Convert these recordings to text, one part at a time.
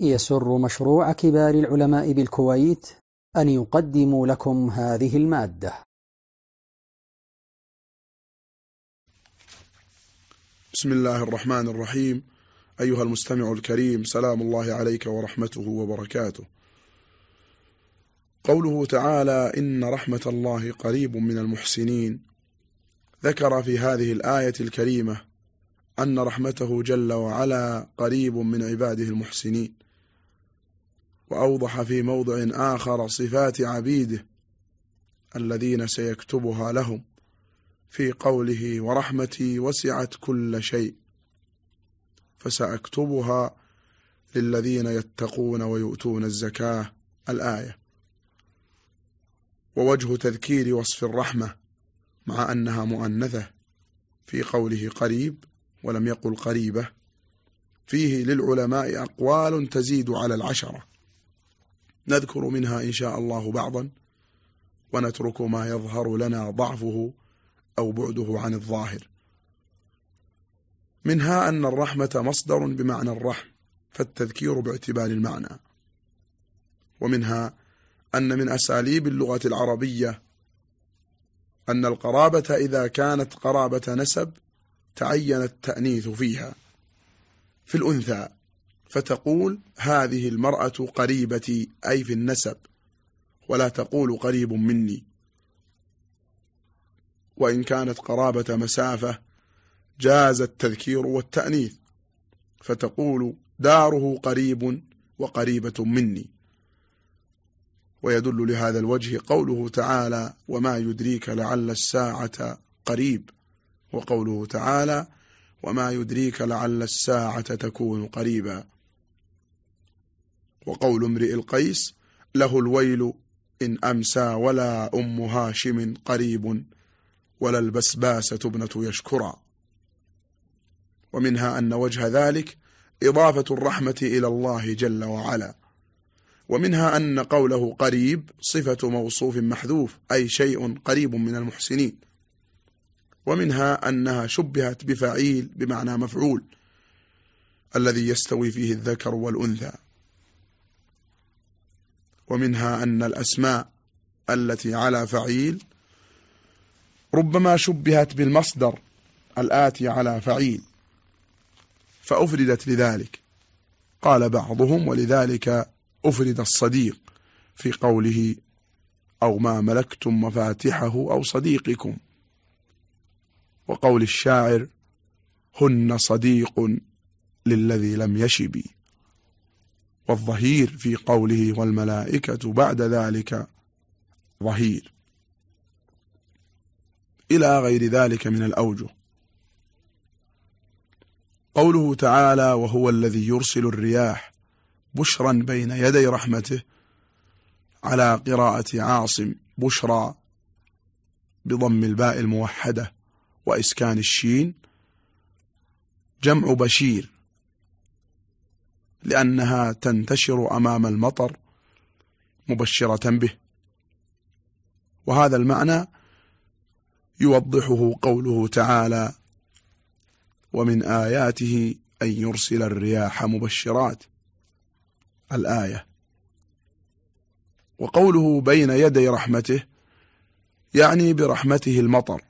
يسر مشروع كبار العلماء بالكويت أن يقدم لكم هذه المادة. بسم الله الرحمن الرحيم. أيها المستمع الكريم سلام الله عليك ورحمته وبركاته. قوله تعالى إن رحمة الله قريب من المحسنين. ذكر في هذه الآية الكريمة أن رحمته جل وعلا قريب من عباده المحسنين. وأوضح في موضع آخر صفات عبيده الذين سيكتبها لهم في قوله ورحمتي وسعت كل شيء فسأكتبها للذين يتقون ويؤتون الزكاة الآية. ووجه تذكير وصف الرحمة مع أنها مؤنثة في قوله قريب ولم يقل قريبة فيه للعلماء أقوال تزيد على العشرة. نذكر منها إن شاء الله بعضا ونترك ما يظهر لنا ضعفه أو بعده عن الظاهر. منها أن الرحمة مصدر بمعنى الرحم فالتذكير باعتبار المعنى. ومنها أن من أساليب اللغة العربية أن القرابة إذا كانت قرابة نسب تعين التأنيث فيها. في الأنثى فتقول هذه المرأة قريبتي أي في النسب ولا تقول قريب مني. وإن كانت قرابة مسافة جاز التذكير والتأنيث فتقول داره قريب وقريبة مني. ويدل لهذا الوجه قوله تعالى وما يدريك لعل الساعة قريب وقوله تعالى وما يدريك لعل الساعة تكون قريبا وقول امرئ القيس له الويل إن أمسى ولا أم هاشم قريب ولا البسباسة ابنة يشكرا. ومنها أن وجه ذلك إضافة الرحمة إلى الله جل وعلا. ومنها أن قوله قريب صفة موصوف محذوف أي شيء قريب من المحسنين. ومنها أنها شبهت بفعيل بمعنى مفعول الذي يستوي فيه الذكر والأنثى. ومنها أن الأسماء التي على فعيل ربما شبهت بالمصدر الآتي على فعيل فأفردت لذلك. قال بعضهم ولذلك أفرد الصديق في قوله أو ما ملكتم مفاتحه أو صديقكم. وقول الشاعر هن صديق للذي لم يشب والظهير في قوله والملائكة بعد ذلك ظهير. إلى غير ذلك من الأوجه. قوله تعالى وهو الذي يرسل الرياح بشرا بين يدي رحمته على قراءة عاصم بشرى بضم الباء الموحدة وإسكان الشين جمع بشير لأنها تنتشر أمام المطر مبشرة به. وهذا المعنى يوضحه قوله تعالى ومن آياته أن يرسل الرياح مبشرات. الآية. وقوله بين يدي رحمته يعني برحمته المطر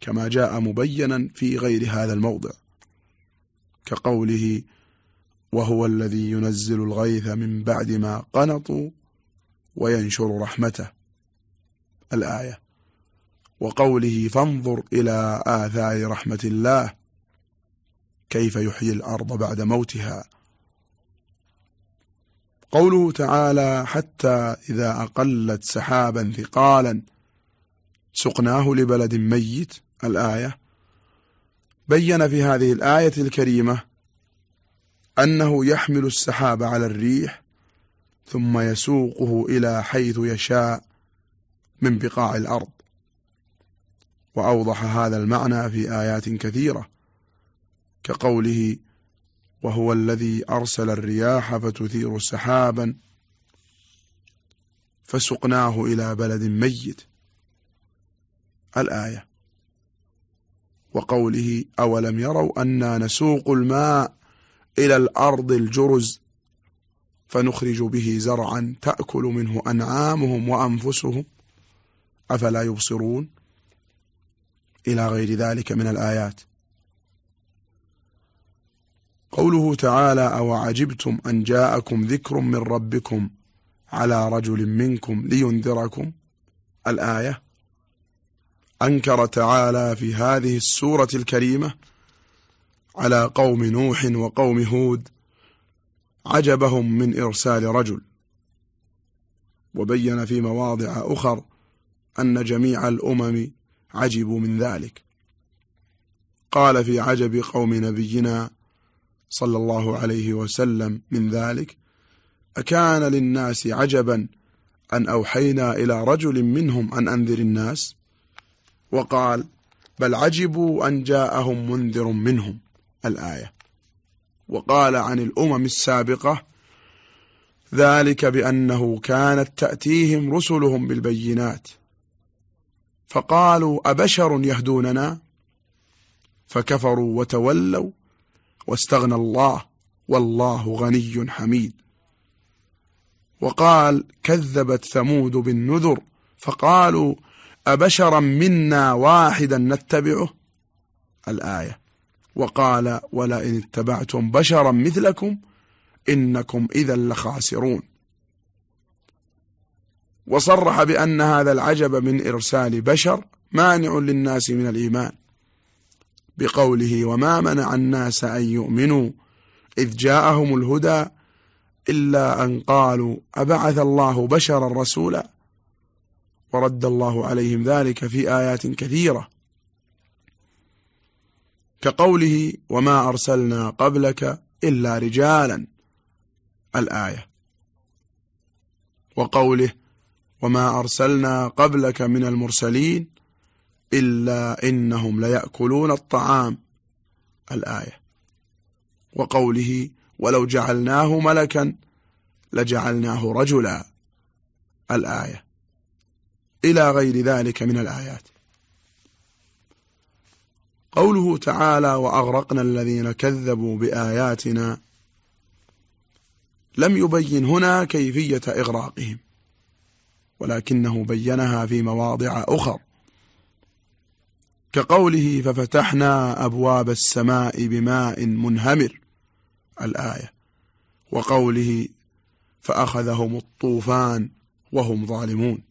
كما جاء مبينا في غير هذا الموضع كقوله وهو الذي ينزل الغيث من بعد ما قنطوا وينشر رحمته. الآية وقوله فانظر إلى آثار رحمة الله كيف يحيي الأرض بعد موتها. قوله تعالى حتى إذا أقلت سحابا ثقالا سقناه لبلد ميت. الآية بين في هذه الآية الكريمة أنه يحمل السحاب على الريح ثم يسوقه إلى حيث يشاء من بقاع الأرض. وأوضح هذا المعنى في آيات كثيرة كقوله وهو الذي أرسل الرياح فتثير سحابا فسقناه إلى بلد ميت. الآية. وقوله أولم يروا أنا نسوق الماء إلى الأرض الجرز فنخرج به زرعا تأكل منه أنعامهم وأنفسهم. أفلا يبصرون إلى غير ذلك من الآيات. قوله تعالى أو عجبتم أن جاءكم ذكر من ربكم على رجل منكم لينذركم؟ الآية أنكر تعالى في هذه السورة الكريمة على قوم نوح وقوم هود عجبهم من إرسال رجل. وبين في مواضع أخر أن جميع الأمم عجبوا من ذلك. قال في عجب قوم نبينا صلى الله عليه وسلم من ذلك أكان للناس عجبا أن أوحينا إلى رجل منهم أن أنذر الناس؟ وقال بل عجبوا أن جاءهم منذر منهم. الآية. وقال عن الأمم السابقة ذلك بأنه كانت تأتيهم رسلهم بالبينات. فقالوا أبشر يهدوننا؟ فكفروا وتولوا واستغنى الله والله غني حميد. وقال كذبت ثمود بالنذر فقالوا أبشرا منا واحدا نتبعه؟ الآية. وقال ولئن اتبعتم بشرا مثلكم إنكم إذا لخاسرون. وصرح بأن هذا العجب من إرسال بشر مانع للناس من الإيمان بقوله وما منع الناس أن يؤمنوا إذ جاءهم الهدى إلا أن قالوا أبعث الله بشرا رسولا ورد الله عليهم ذلك في آيات كثيرة. كقوله وما أرسلنا قبلك إلا رجالا الآية. وقوله وما أرسلنا قبلك من المرسلين إلا إنهم ليأكلون الطعام الآية. وقوله ولو جعلناه ملكا لجعلناه رجلا الآية. إلى غير ذلك من الآيات. قوله تعالى وأغرقنا الذين كذبوا بآياتنا لم يبين هنا كيفية إغراقهم ولكنه بينها في مواضع أخر. كقوله ففتحنا أبواب السماء بماء منهمر الآية. وقوله فأخذهم الطوفان وهم ظالمون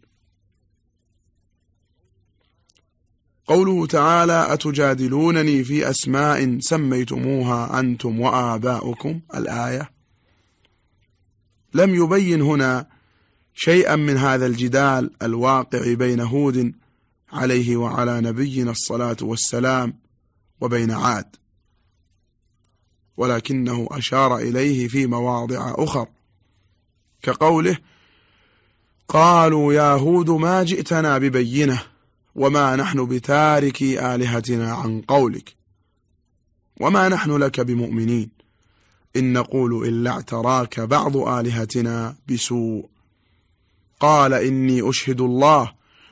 قوله تعالى أتجادلونني في أسماء سميتموها أنتم وآباؤكم؟ الآية. لم يبين هنا شيئا من هذا الجدال الواقع بين هود عليه وعلى نبينا الصلاة والسلام وبين عاد ولكنه أشار إليه في مواضع أخر كقوله قالوا يا هود ما جئتنا ببينة وما نحن بتاركي آلهتنا عن قولك وما نحن لك بمؤمنين إن نقول إلا اعتراك بعض آلهتنا بسوء قال إني أشهد الله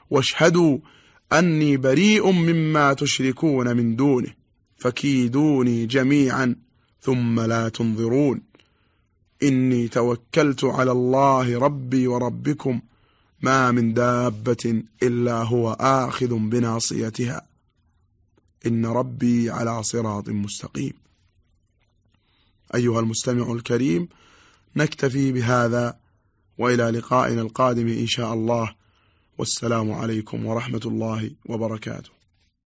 واشهدوا أني بريء مما تشركون من دونه فكيدوني جميعا ثم لا تنظرون إني توكلت على الله ربي وربكم ما من دابة إلا هو آخذ بناصيتها. إن ربي على صراط مستقيم. أيها المستمع الكريم نكتفي بهذا وإلى لقائنا القادم إن شاء الله. والسلام عليكم ورحمة الله وبركاته.